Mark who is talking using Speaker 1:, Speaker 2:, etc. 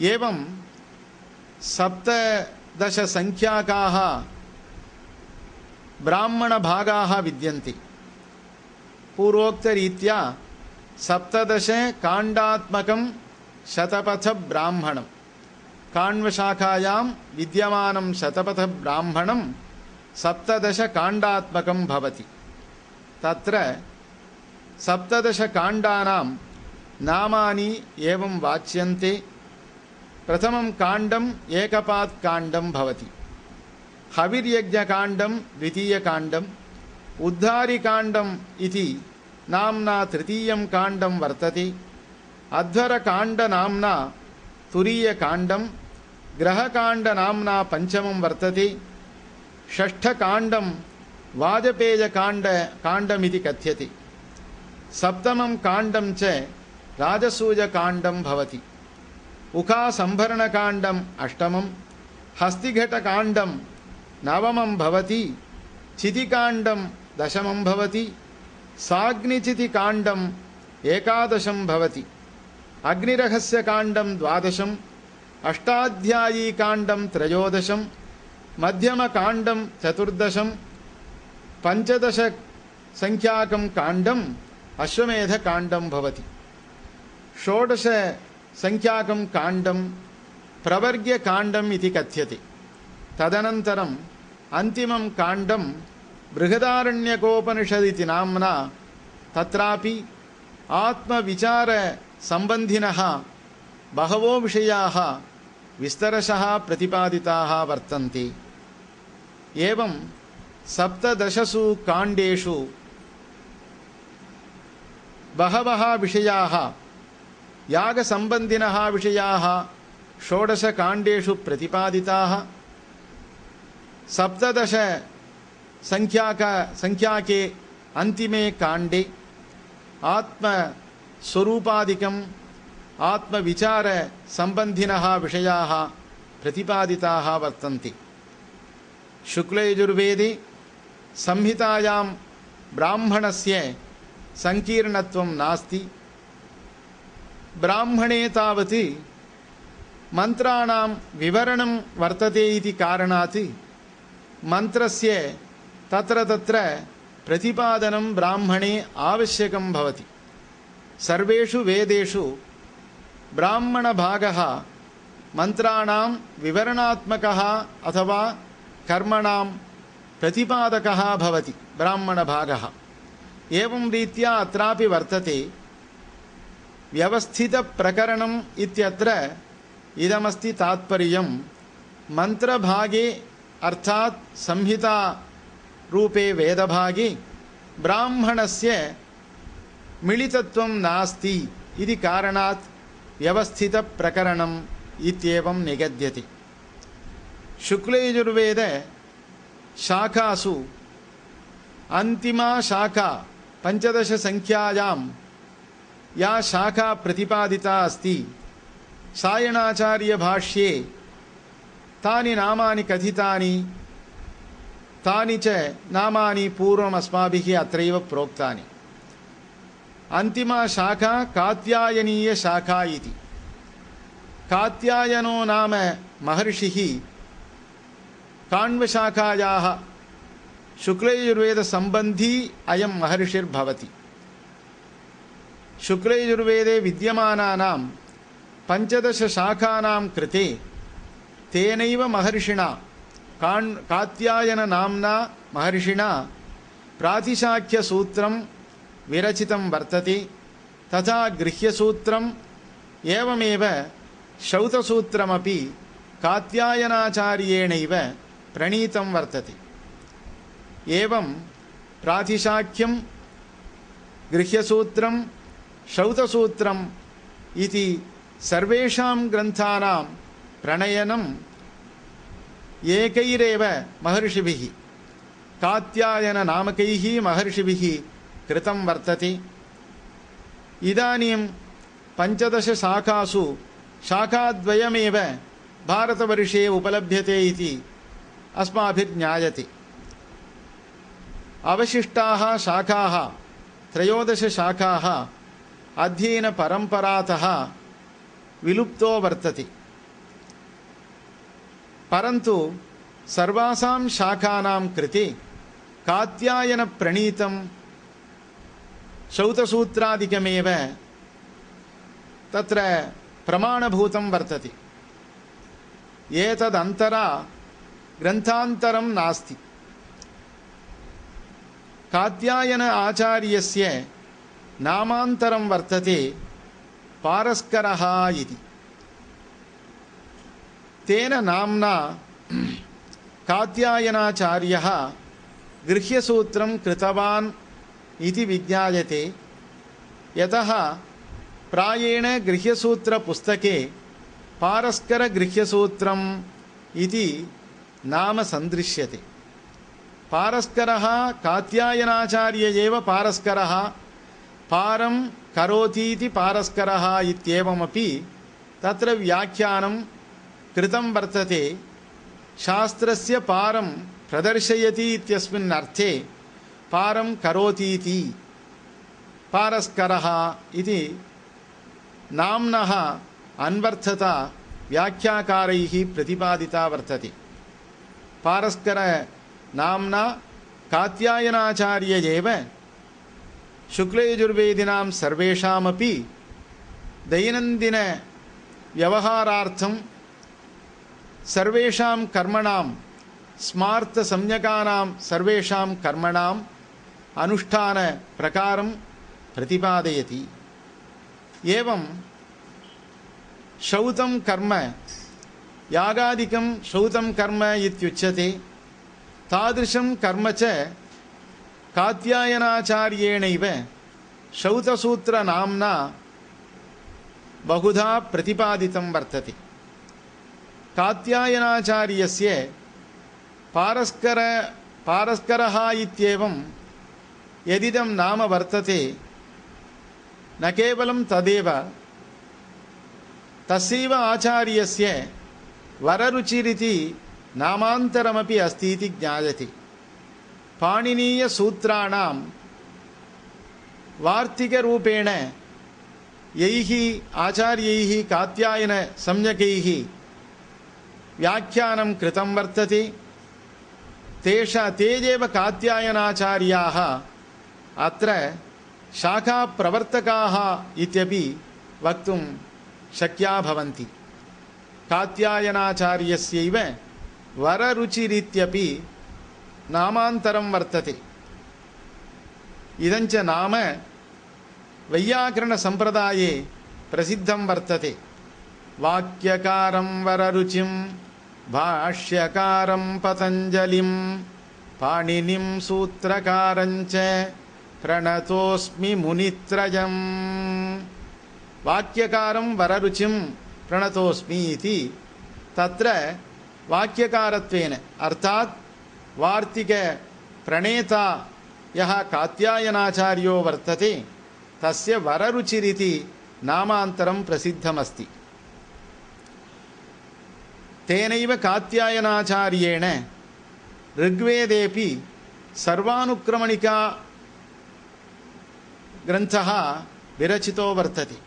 Speaker 1: एवं सप्तदशसङ्ख्याकाः ब्राह्मणभागाः विद्यन्ते। पूर्वोक्तरीत्या सप्तदशकाण्डात्मकं शतपथब्राह्मणं। काण्वशाखायां विद्यमानं शतपथब्राह्मणं सप्तदशकाण्डात्मकं भवति। तत्र सप्तदशकाण्डानां नामानि एवं वाच्यन्ते। प्रथमं काण्डम्, एकपात् काण्डं भवति। हविर्यज्ञकाण्डं द्वितीयकाण्डम्, उद्धारिकाण्डम् इति नाम्ना तृतीयं काण्डं वर्तते। अध्वरकाण्डनाम्ना तुरीयकाण्डं ग्रहकाण्डनाम्ना पञ्चमं वर्तते। षष्ठकाण्डं वाजपेयकाण्ड, काण्डमिति कथ्यते। सप्तमं काण्डं च राजसूयकाण्डं भवति। उखासम्भरणकाण्डम् अष्टमं हस्तिघटकाण्डं नवमं भवति चितिकाण्डं दशमं भवति साग्निचितिकाण्डम् एकादशं भवति अग्निरहस्यकाण्डं द्वादशम् अष्टाध्यायीकाण्डं त्रयोदशं मध्यमकाण्डं चतुर्दशं पञ्चदशसङ्ख्याकं काण्डम् अश्वमेधकाण्डं भवति। षोडशसङ्ख्याकं काण्डं प्रवर्ग्यकाण्डम् इति कथ्यते। तदनन्तरम् अन्तिमं काण्डं बृहदारण्यकोपनिषदिति नाम्ना तत्रापि आत्मविचारसम्बन्धिनः बहवो विषयाः विस्तरशः प्रतिपादिताः वर्तन्ते। एवं सप्तदशसु काण्डेषु बहवः विषयाः यागसम्बन्धिनः विषयाः, षोडशकाण्डेषु प्रतिपादिताः संख्याक संख्याके अन्तिमे काण्डे, आत्मस्वरूपादिकम्, आत्मविचारसम्बन्धिनः विषयाः प्रतिपादिताः वर्तन्ते। शुक्लयजुर्वेदे संहितायां ब्राह्मणस्य सङ्कीर्णत्वं नास्ति। ब्राह्मणे तावत् मन्त्राणां विवरणं वर्तते इति कारणात् मन्त्रस्य तत्र तत्र प्रतिपादनं ब्राह्मणे आवश्यकं भवति। सर्वेषु वेदेषु ब्राह्मणभागः मन्त्राणां विवरणात्मकः अथवा कर्मणां प्रतिपादकः भवति ब्राह्मणभागः। एवं रीत्या अत्रापि वर्तते। व्यवस्थितप्रकरणम् इत्यत्र इदमस्ति तात्पर्यं मन्त्रभागे अर्थात् संहिता रूपे वेदभागे ब्राह्मणस्य मिलितत्वं नास्ति इति कारणात् व्यवस्थितप्रकरणम् इत्येवं निगद्यते शुक्लयजुर्वेद शाखासु अन्तिमा शाखा पञ्चदशसङ्ख्यायां या शाखा प्रतिपादिता अस्ति सायणाचार्यभाष्ये तानि नामानि कथितानि तानि च नामानि पूर्वम् अस्माभिः अत्रैव प्रोक्तानि अन्तिमा शाखा कात्यायनीयशाखा इति कात्यायनो नाम महर्षिः काण्वशाखायाः शुक्लयजुर्वेदसम्बन्धी अयं महर्षिर्भवति शुक्लयजुर्वेदे विद्यमानानां पञ्चदशशाखानां कृते तेनैव महर्षिणा कान् कात्यायननाम्ना महर्षिणा प्रातिशाख्यसूत्रं विरचितं वर्तते तथा गृह्यसूत्रम् एवमेव श्रौतसूत्रमपि कात्यायनाचार्येणैव प्रणीतं वर्तते। एवं प्रातिशाख्यं गृह्यसूत्रं श्रौतसूत्रम् इति सर्वेषां ग्रन्थानां प्रणयनम् एकैरेव महर्षिभिः कात्यायननामकैः महर्षिभिः कृतं वर्तते। इदानीं पञ्चदशशाखासु शाखाद्वयमेव भारतवर्षे उपलभ्यते इति अस्माभिर्ज्ञायते अवशिष्टाः शाखाः त्रयोदशशाखाः अध्ययनपरम्परातः विलुप्तो वर्तते परन्तु सर्वासां शाखानां कृते कात्यायनप्रणीतं श्रौतसूत्रादिकमेव तत्र प्रमाणभूतं वर्तते एतदन्तरा ग्रन्थान्तरं नास्ति कात्यायन आचार्यस्य नामान्तरं वर्तते पारस्करः इति तेन नाम्ना कात्यायनाचार्यः गृह्यसूत्रं कृतवान् इति विज्ञायते यतः प्रायेण गृह्यसूत्रपुस्तके पारस्करगृह्यसूत्रम् इति नाम सन्दृश्यते पारस्करः कात्यायनाचार्य एव पारस्करः पारं करोतीति पारस्करः इत्येवमपि तत्र व्याख्यानं कृतं वर्तते। शास्त्रस्य पारं प्रदर्शयति इत्यस्मिन् अर्थे पारं करोतीति पारस्करः इति नाम्नः अन्वर्थता व्याख्याकारैः प्रतिपादिता वर्तते। पारस्करनाम्ना कात्यायनाचार्य एव शुक्लयजुर्वेदिनां सर्वेषामपि दैनन्दिनव्यवहारार्थं सर्वेषां कर्मणां स्मार्तसंज्ञकानां सर्वेषां कर्मणाम् अनुष्ठानप्रकारं प्रतिपादयति। एवं श्रौतं कर्म, यागादिकं श्रौतं कर्म इत्युच्यते। तादृशं कर्म च कात्यायनाचार्येणैव श्रौतसूत्रनाम्ना बहुधा प्रतिपादितं वर्तते। कात्यायनाचार्यस्य पारस्कर, पारस्करः इत्येवं यदिदं नाम वर्तते, न केवलं तदेव, तस्यैव आचार्यस्य वररुचिरिति नामान्तरमपि अस्ति इति ज्ञायते। पाणिनीयसूत्राणां वार्तिकरूपेण यैः आचार्यैः कात्यायनसंज्ञकैः व्याख्यानं कृतं वर्तते। तेषा तेजेव कात्यायनाचार्याः अत्र शाखाप्रवर्तकाः इत्यपि वक्तुं शक्या भवन्ति। कात्यायनाचार्यस्यैव वररुचिरित्यपि नामान्तरं वर्तते इदञ्च नाम वैयाकरणसम्प्रदाये प्रसिद्धं वर्तते वाक्यकारं वररुचिं भाष्यकारं पतञ्जलिं पाणिनिं सूत्रकारञ्च प्रणतोऽस्मि मुनित्रयम् वाक्यकारं वररुचिं प्रणतोऽस्मि इति तत्र वाक्यकारत्वेन अर्थात् वार्तिकप्रणेता यः कात्यायनाचार्यो वर्तते तस्य वररुचिरिति नामान्तरं प्रसिद्धमस्ति तेनैव कात्यायनाचार्येण ऋग्वेदेपि सर्वानुक्रमणिका ग्रन्थः विरचितो वर्तते